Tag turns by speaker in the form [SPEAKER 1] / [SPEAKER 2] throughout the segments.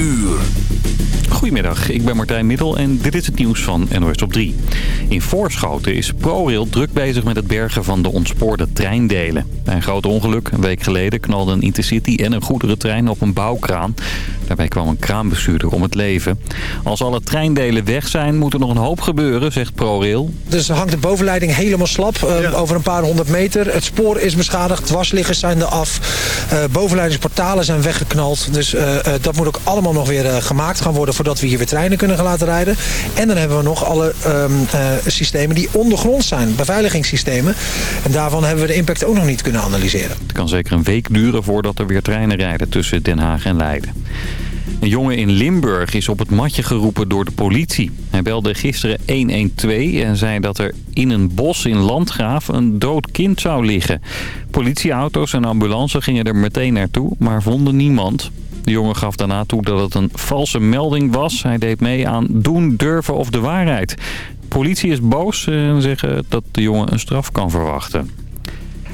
[SPEAKER 1] uur.
[SPEAKER 2] Goedemiddag, ik ben Martijn Middel en dit is het nieuws van NOS op 3. In Voorschoten is ProRail druk bezig met het bergen van de ontspoorde treindelen. Bij een groot ongeluk een week geleden knalden een Intercity en een goederentrein op een bouwkraan. Daarbij kwam een kraanbestuurder om het leven. Als alle treindelen weg zijn, moet er nog een hoop gebeuren, zegt ProRail.
[SPEAKER 3] Dus hangt de bovenleiding helemaal slap, uh, over een paar honderd meter. Het spoor is beschadigd, dwarsliggers zijn er af. Uh, bovenleidingsportalen zijn weggeknald. Dus uh, dat moet ook allemaal nog weer gemaakt gaan worden... voordat we hier weer treinen kunnen gaan laten rijden. En dan hebben we nog alle um, systemen die ondergrond zijn. Beveiligingssystemen. En daarvan hebben we de impact ook nog niet kunnen analyseren.
[SPEAKER 2] Het kan zeker een week duren voordat er weer treinen rijden tussen Den Haag en Leiden. Een jongen in Limburg is op het matje geroepen door de politie. Hij belde gisteren 112 en zei dat er in een bos in Landgraaf een dood kind zou liggen. Politieauto's en ambulance gingen er meteen naartoe, maar vonden niemand. De jongen gaf daarna toe dat het een valse melding was. Hij deed mee aan doen, durven of de waarheid. Politie is boos en zeggen dat de jongen een straf kan verwachten.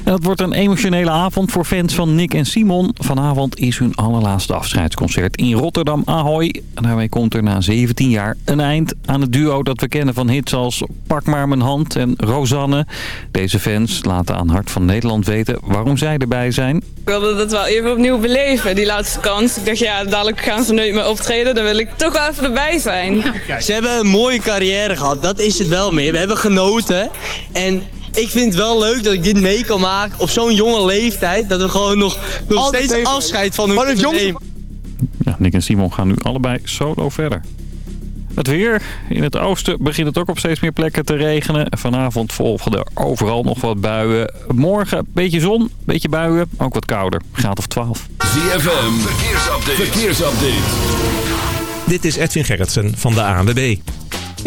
[SPEAKER 2] En dat wordt een emotionele avond voor fans van Nick en Simon. Vanavond is hun allerlaatste afscheidsconcert in Rotterdam Ahoy. En daarmee komt er na 17 jaar een eind aan het duo dat we kennen van hits als Pak maar mijn hand en Rosanne. Deze fans laten aan Hart van Nederland weten waarom zij erbij zijn. Ik
[SPEAKER 4] wilde dat wel even opnieuw beleven, die laatste kans. Ik dacht ja, dadelijk gaan ze nooit meer optreden. Dan wil ik toch wel even erbij zijn.
[SPEAKER 5] Ze hebben een mooie carrière gehad, dat is het wel meer. We hebben genoten en ik vind het wel leuk dat ik dit mee kan maken op zo'n jonge leeftijd. Dat we gewoon nog, nog steeds afscheid van hun kunnen nemen.
[SPEAKER 2] Ja, Nick en Simon gaan nu allebei solo verder. Het weer. In het oosten begint het ook op steeds meer plekken te regenen. Vanavond volgen er overal nog wat buien. Morgen een beetje zon, beetje buien. Ook wat kouder. Graad of 12.
[SPEAKER 1] ZFM. Verkeersupdate. Verkeersupdate.
[SPEAKER 6] Dit is Edwin Gerritsen van de ANWB.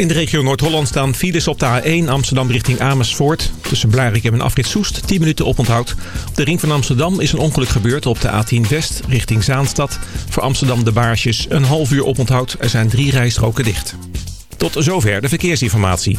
[SPEAKER 6] In de regio Noord-Holland staan files op de A1 Amsterdam richting Amersfoort. Tussen Blarikum en Afrit Soest 10 minuten oponthoud. Op de ring van Amsterdam is een ongeluk gebeurd op de A10 West richting Zaanstad. Voor Amsterdam de Baarsjes een half uur oponthoud. Er zijn drie rijstroken dicht. Tot zover de verkeersinformatie.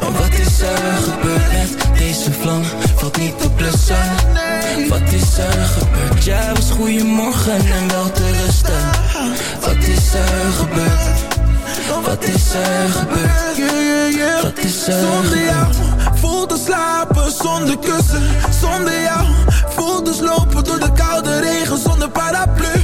[SPEAKER 7] en wat is er gebeurd met deze vlam? Valt niet te blussen Wat is er gebeurd? Jij was goeiemorgen en wel te rusten Wat is er gebeurd? Wat is er gebeurd? Wat is er
[SPEAKER 8] Zonder jou voel te slapen zonder kussen Zonder jou voel te slopen door de koude regen zonder paraplu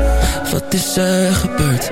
[SPEAKER 7] wat is er gebeurd?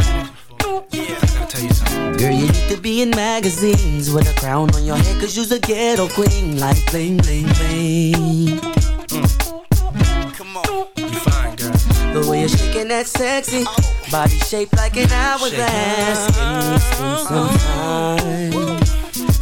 [SPEAKER 9] Girl, you need to be in magazines with a crown on your head, cause you's a ghetto queen, like bling, bling, bling.
[SPEAKER 10] Mm. Come on, you fine, girl.
[SPEAKER 9] The way you're shaking that sexy body shaped like an hourglass. Can we spend some time?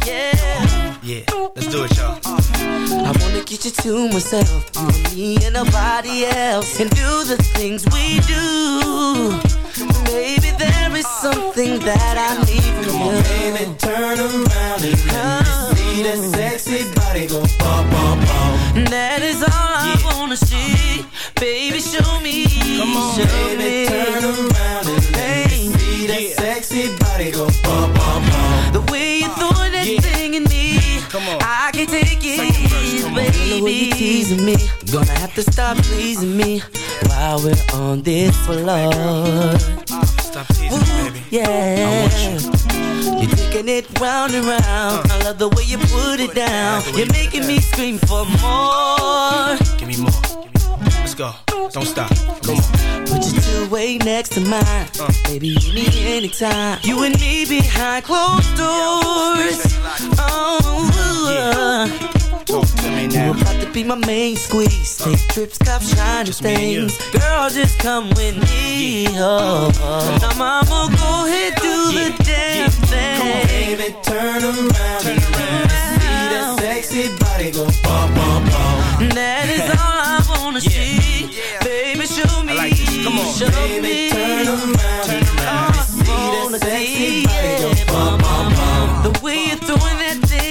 [SPEAKER 9] Yeah.
[SPEAKER 10] Yeah, let's do it, y'all.
[SPEAKER 9] I wanna get you to myself, you and me and nobody else, and do the things we do. Baby, there is something that I need from
[SPEAKER 11] Come on, baby, turn around and let me see that sexy body go bum, bum, bum.
[SPEAKER 9] That is all I wanna see. Baby, show me.
[SPEAKER 11] Come on,
[SPEAKER 9] show
[SPEAKER 11] baby,
[SPEAKER 9] me.
[SPEAKER 11] turn around and let me see that sexy body go bum, bum, bum.
[SPEAKER 9] The way you throw that thing in me,
[SPEAKER 10] Come on.
[SPEAKER 9] I can take it, baby. The way you teasing me, gonna have to stop pleasing me while we're on this floor.
[SPEAKER 10] Stop teasing baby.
[SPEAKER 9] Yeah.
[SPEAKER 10] You.
[SPEAKER 9] You're taking it round and round. Uh. I love the way you put it down. You're making me scream for more.
[SPEAKER 10] Give me more. Let's go. Don't stop. Come on.
[SPEAKER 9] Put your two-way next to mine. Uh. Baby, you need anytime. You and me behind closed doors. Oh, uh.
[SPEAKER 10] Talk to me
[SPEAKER 9] you
[SPEAKER 10] now.
[SPEAKER 9] about to be my main squeeze. Uh. Take trips, cop shiny
[SPEAKER 10] Just me and you.
[SPEAKER 9] things. Girl, just come with me. Oh, oh. Now, mama, go ahead, do the damn thing.
[SPEAKER 11] Baby, turn around and let me see that sexy body go bum, bum, bum.
[SPEAKER 9] That is all I wanna see. Baby, show me.
[SPEAKER 10] like. Come on.
[SPEAKER 9] Show
[SPEAKER 11] Baby,
[SPEAKER 9] me.
[SPEAKER 11] turn around
[SPEAKER 10] Turn around.
[SPEAKER 11] me see that sexy
[SPEAKER 9] see,
[SPEAKER 11] body go
[SPEAKER 9] yeah,
[SPEAKER 11] bum, bum, bum.
[SPEAKER 9] The way you're throwing that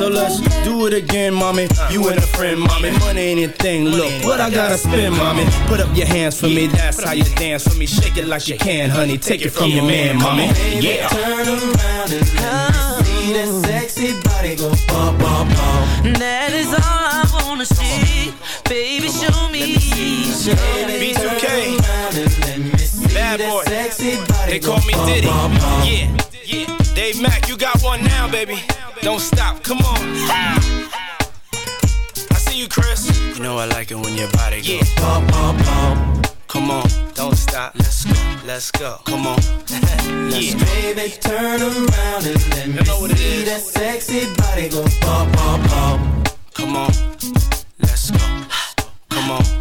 [SPEAKER 10] So let's do it again, mommy. You and a friend, mommy. Money ain't a thing. Look, what I gotta spend, mommy. Put up your hands for me. That's how you dance for me. Shake it like you can, honey. Take it from your man, mommy. Yeah.
[SPEAKER 11] Turn around and let me see that sexy body go bum, bum, bum.
[SPEAKER 9] That is all I wanna see. Baby, show me. Show me.
[SPEAKER 10] B2K. Bad boy. They call me Diddy.
[SPEAKER 11] bum, bum.
[SPEAKER 10] Yeah. Yeah. Dave Mack, you got one now, baby. Don't stop. Come on. I see you, Chris. You know I like it when your body goes. Yeah.
[SPEAKER 11] Bum, bum, bum.
[SPEAKER 10] Come on. Don't stop. Let's go. Let's go. Come on. yeah.
[SPEAKER 11] Baby, turn around and let me
[SPEAKER 10] know what
[SPEAKER 11] see
[SPEAKER 10] is.
[SPEAKER 11] that sexy body go bum, bum, bum.
[SPEAKER 10] Come on. Let's go. Come on.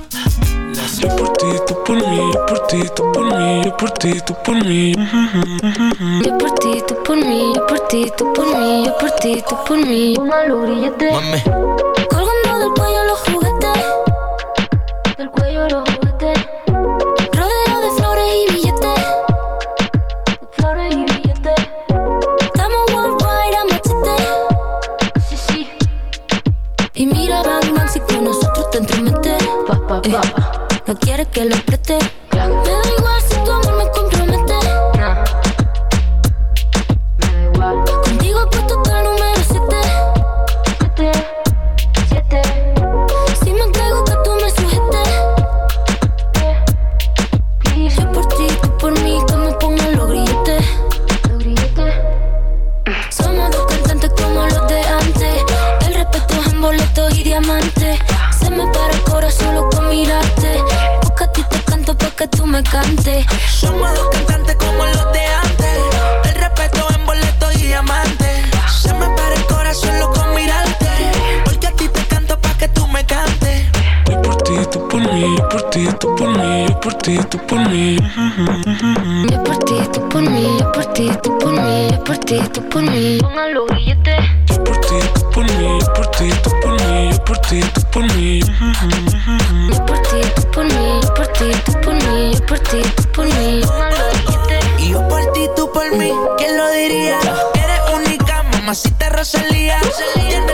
[SPEAKER 12] Yo por ti, tú por mí, yo por ti, tú por mí, yo por ti, tú por mí.
[SPEAKER 13] Yo por ti, tú por mí, yo por ti, tú por mí, yo por ti, tú por mí. Una grillete.
[SPEAKER 11] Mami.
[SPEAKER 13] Colgando del cuello los juguetes. Del cuello los juguetes. Rodeo de flores y billetes. De flores y billetes. Estamos worldwide a machete. Sí, sí. Y mira, Bang Bang, si con nosotros te entremetes. Pa, pa, pa. Que lo preste. Por ti, tú por mí,
[SPEAKER 12] yo por ti, tú por mí, yo por ti, tú por mí. Yo por ti, tú por mí,
[SPEAKER 13] yo por ti, tú por mí, yo por ti, tú por mí. Yo por ti, tú por mí,
[SPEAKER 12] yo por ti, tú por mí, yo por ti, tú por mí. Yo por ti, tú por mí,
[SPEAKER 13] yo por ti, tú por mí, yo por ti, tú por mí. Póngalo billete.
[SPEAKER 14] Y yo por ti, tú por mí, ¿quién lo diría? Eres única, mamacita Rosalía. Tiene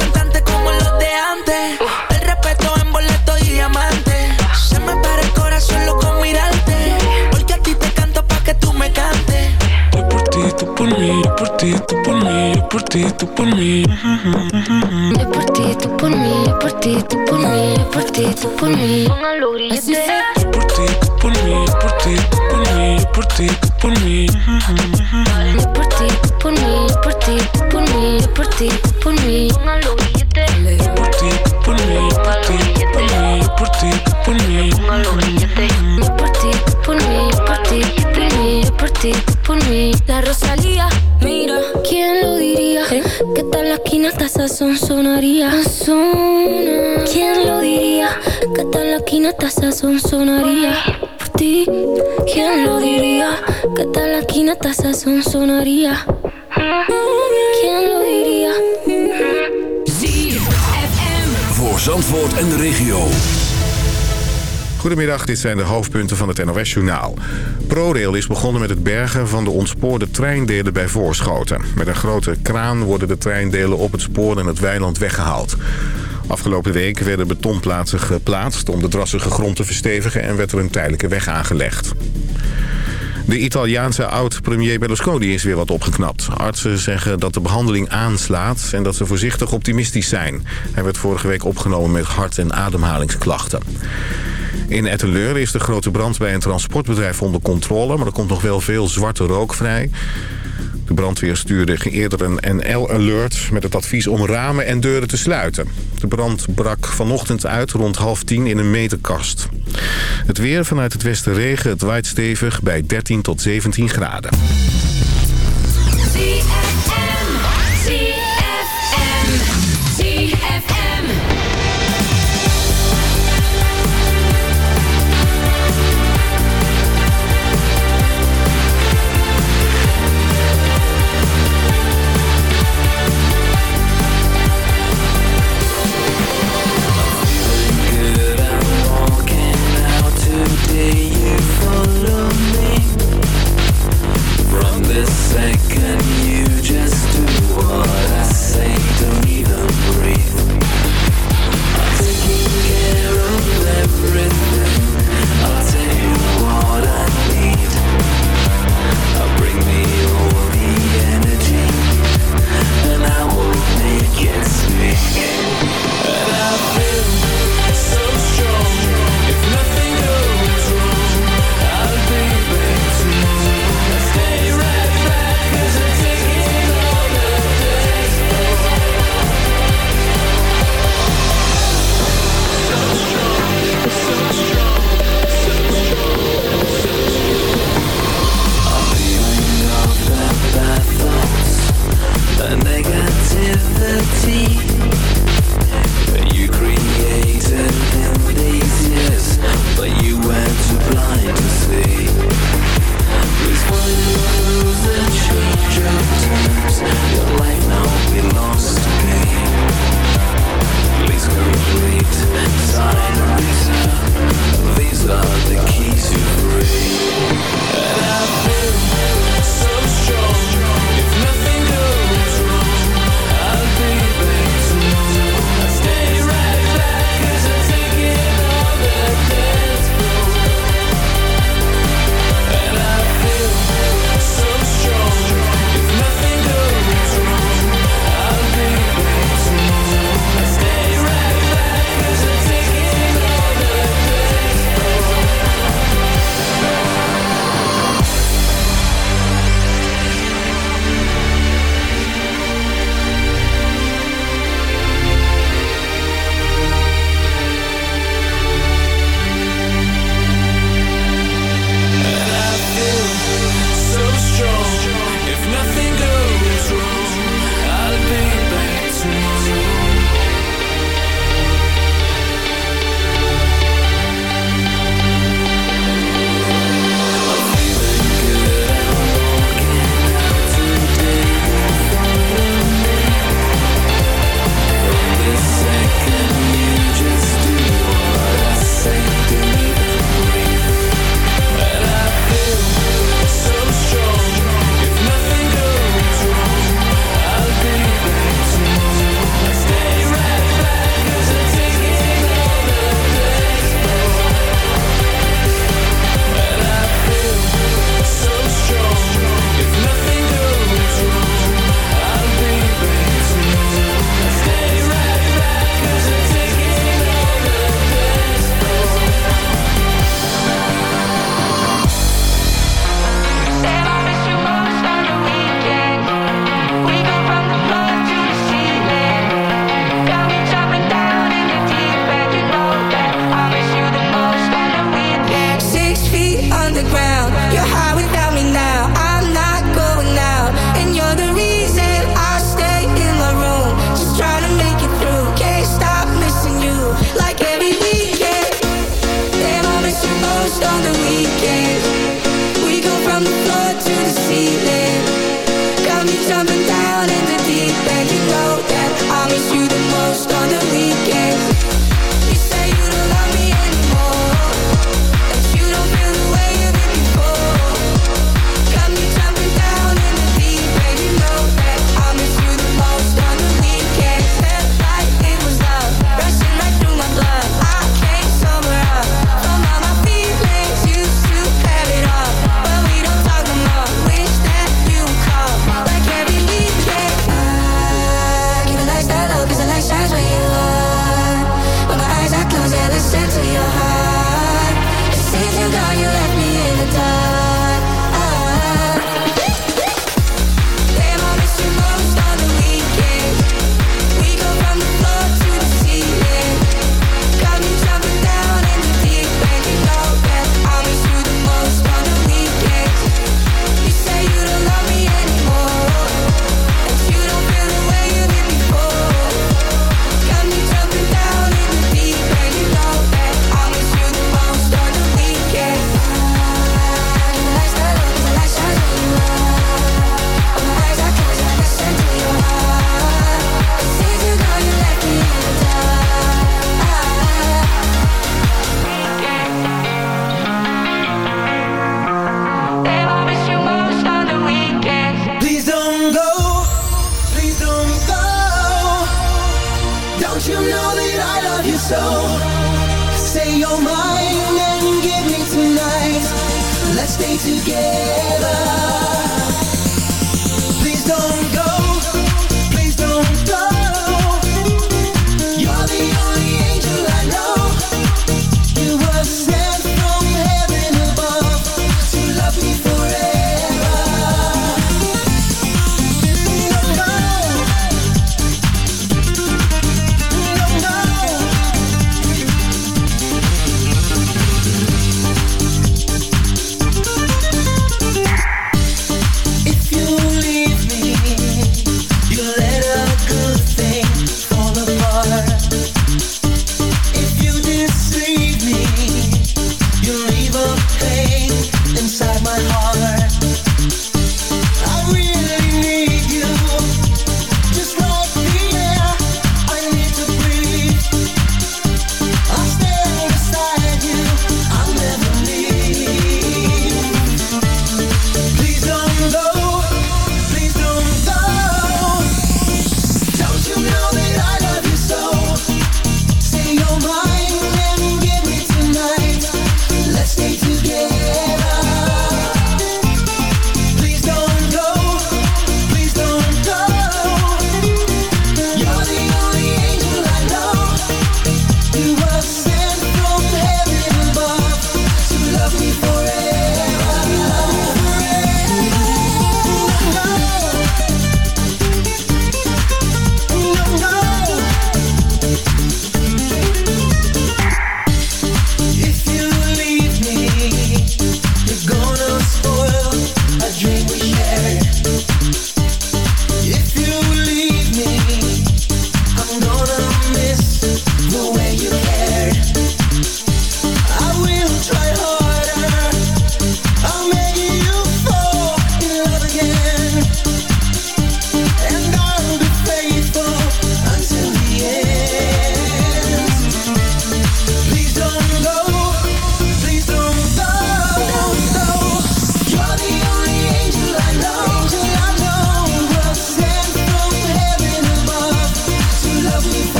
[SPEAKER 14] ti, tú
[SPEAKER 12] por mí. Yo por ti, tú por mí, yo por ti, tú por mí,
[SPEAKER 13] yo por ti, tú por mí. Póngalo
[SPEAKER 12] por ti, tú por mí, yo por ti, tú por mí, yo por ti, tú por mí.
[SPEAKER 13] Yo por ti, tú por mí, yo por ti, tú por mí, yo por ti, tú por mí. Póngalo.
[SPEAKER 12] Yo por ti, tú por mí, yo por ti, tú por mí, yo por ti, tú por mí.
[SPEAKER 13] Póngalo. Yo por ti, tú por mí, yo por ti, tú por mí, yo por ti, tú por mí. La Rosalía, tal la esquina hasta sazón sonaría. Sazona. ¿Quién lo diría? Que tal la esquina hasta sazón sonaría. Por ti, ¿quién lo diría? Que tal la esquina hasta sazón sonaría. ¿Quién lo diría?
[SPEAKER 15] Voor Zandvoort en de regio.
[SPEAKER 16] Goedemiddag, dit zijn de hoofdpunten van het NOS-journaal. ProRail is begonnen met het bergen van de ontspoorde treindelen bij Voorschoten. Met een grote kraan worden de treindelen op het spoor en het weiland weggehaald. Afgelopen week werden betonplaatsen geplaatst om de drassige grond te verstevigen... en werd er een tijdelijke weg aangelegd. De Italiaanse oud-premier Berlusconi is weer wat opgeknapt. Artsen zeggen dat de behandeling aanslaat en dat ze voorzichtig optimistisch zijn. Hij werd vorige week opgenomen met hart- en ademhalingsklachten. In Etteleur is de grote brand bij een transportbedrijf onder controle... maar er komt nog wel veel zwarte rook vrij. De brandweer stuurde eerder een NL-alert met het advies om ramen en deuren te sluiten. De brand brak vanochtend uit rond half tien in een meterkast. Het weer vanuit het westen regen, het waait stevig bij 13 tot 17 graden.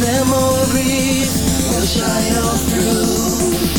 [SPEAKER 17] Memories will shine all through.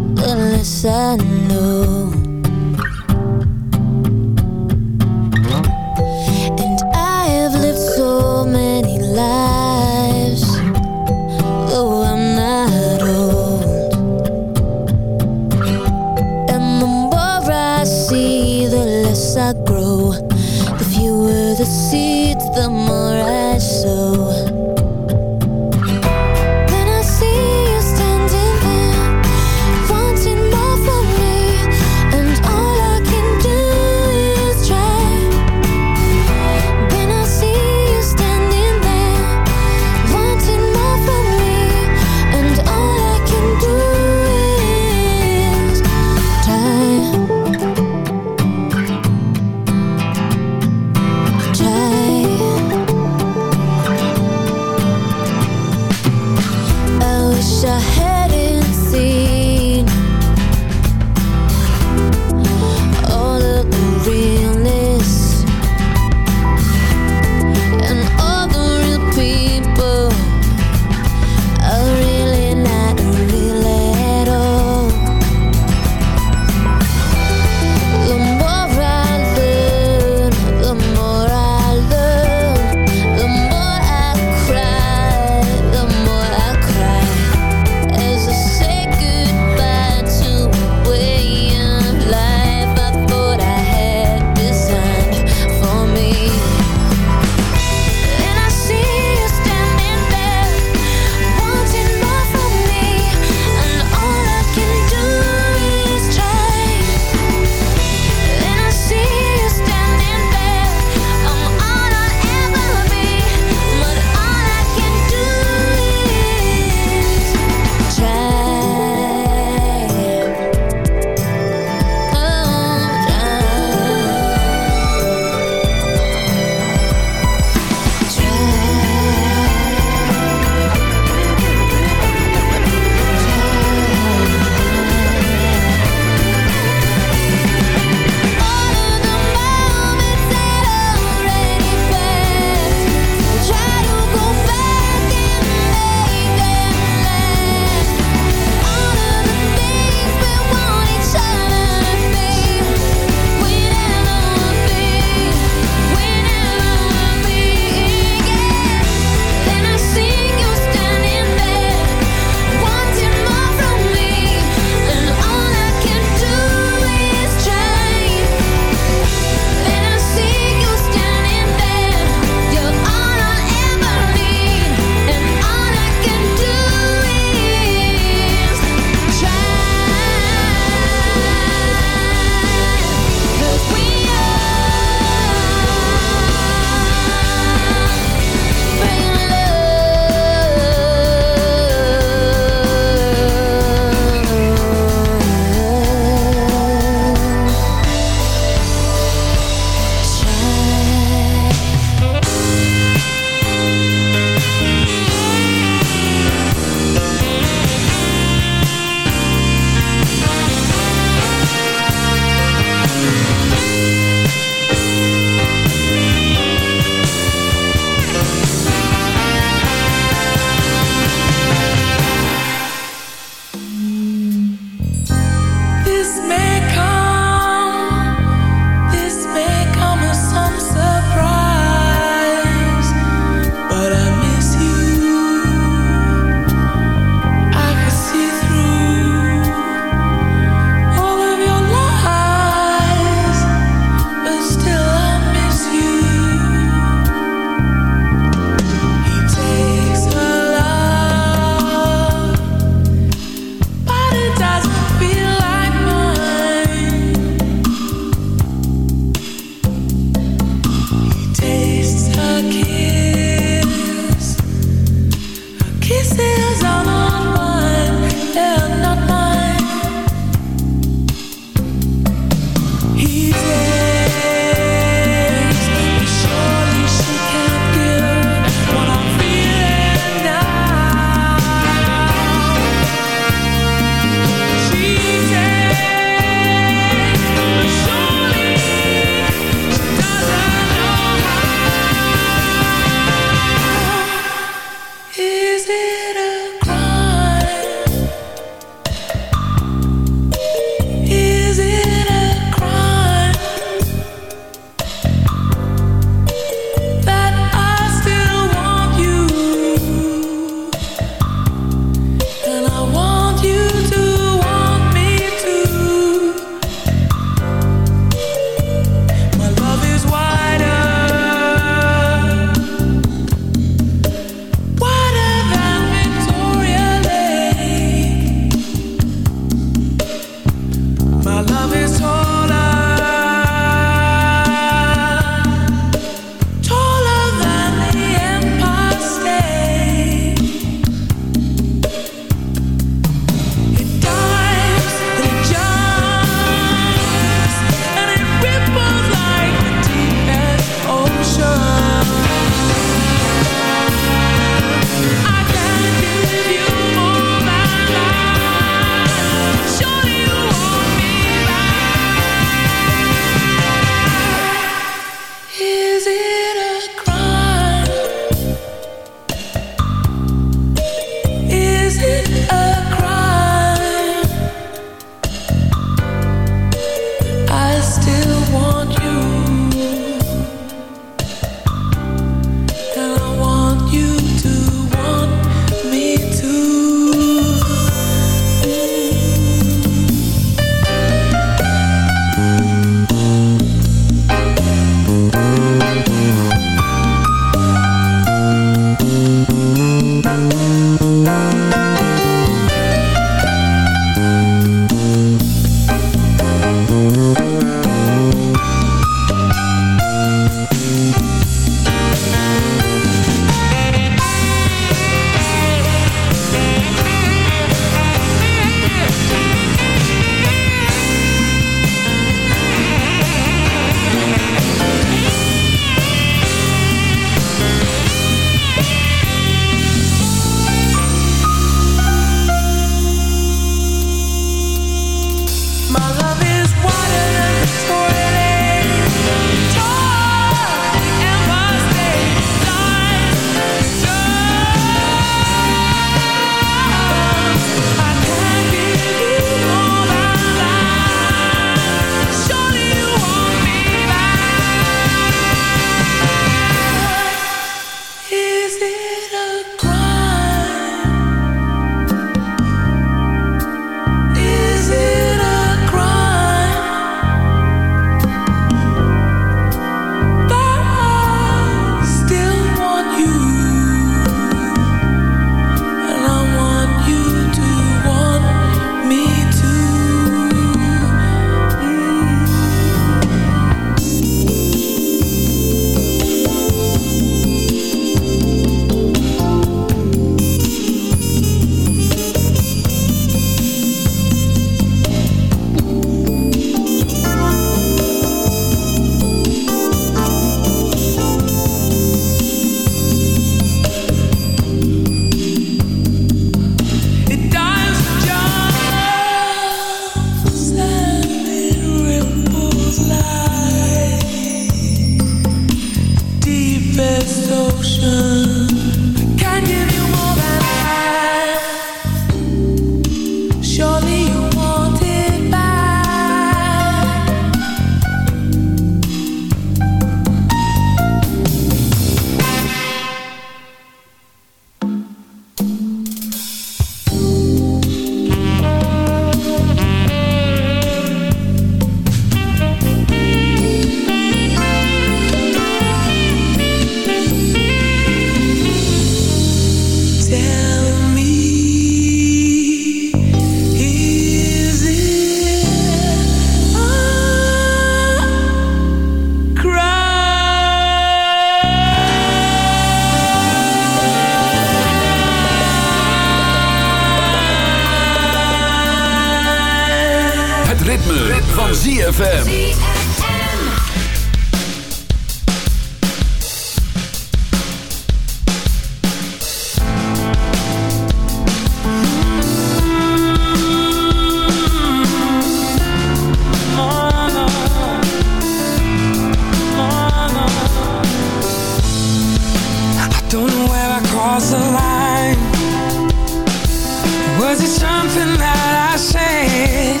[SPEAKER 11] it something that I said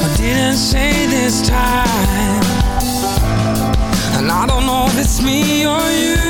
[SPEAKER 11] But didn't say this time? And I don't know if it's me or you.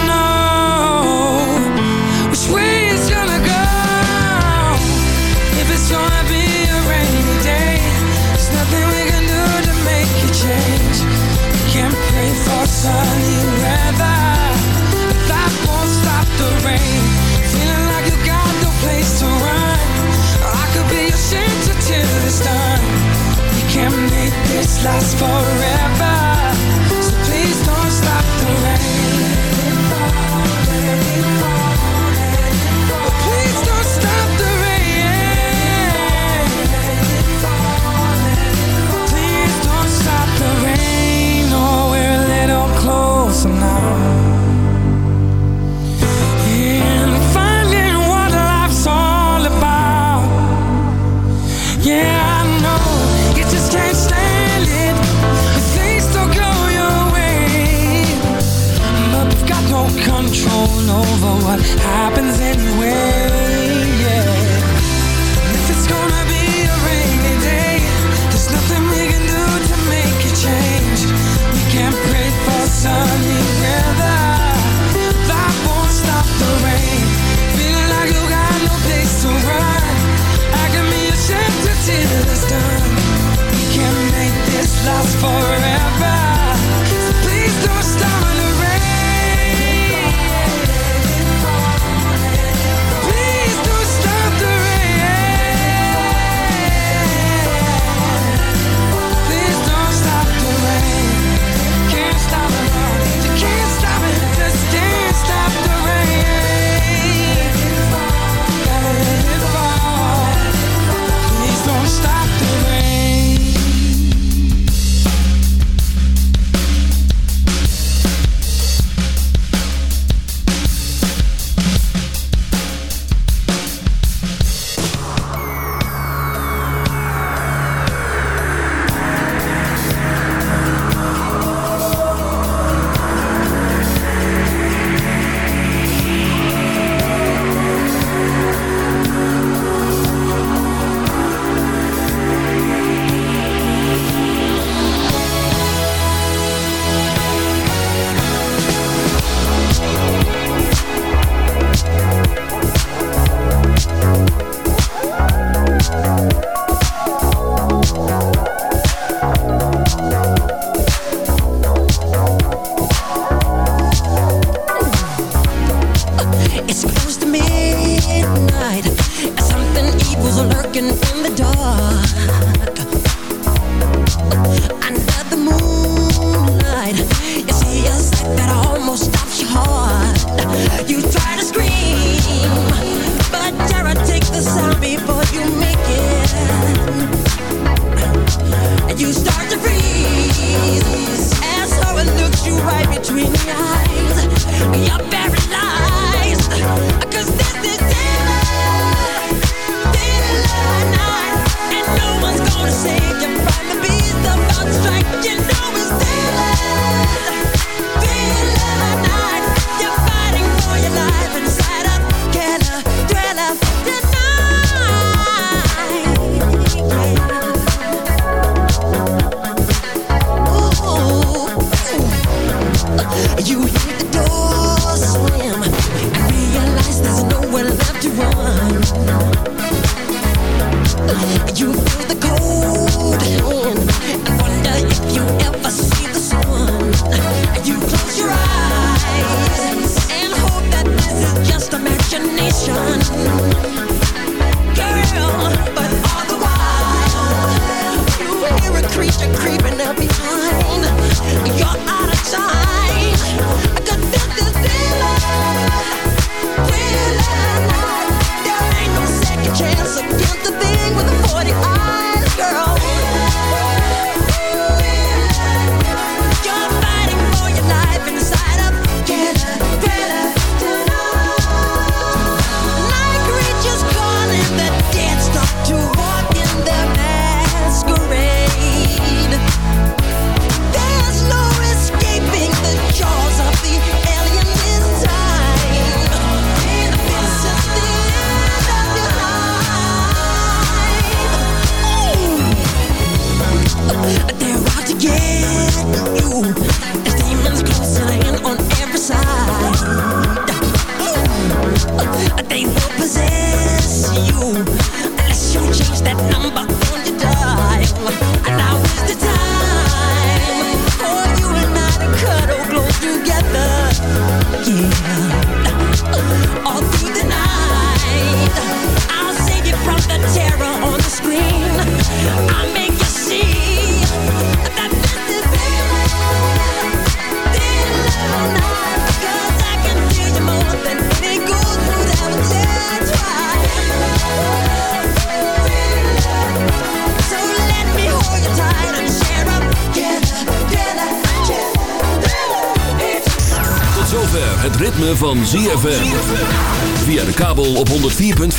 [SPEAKER 11] sunny weather. But that won't stop the rain. Feeling like you got no place to run. I could be your shelter till We can make this last forever.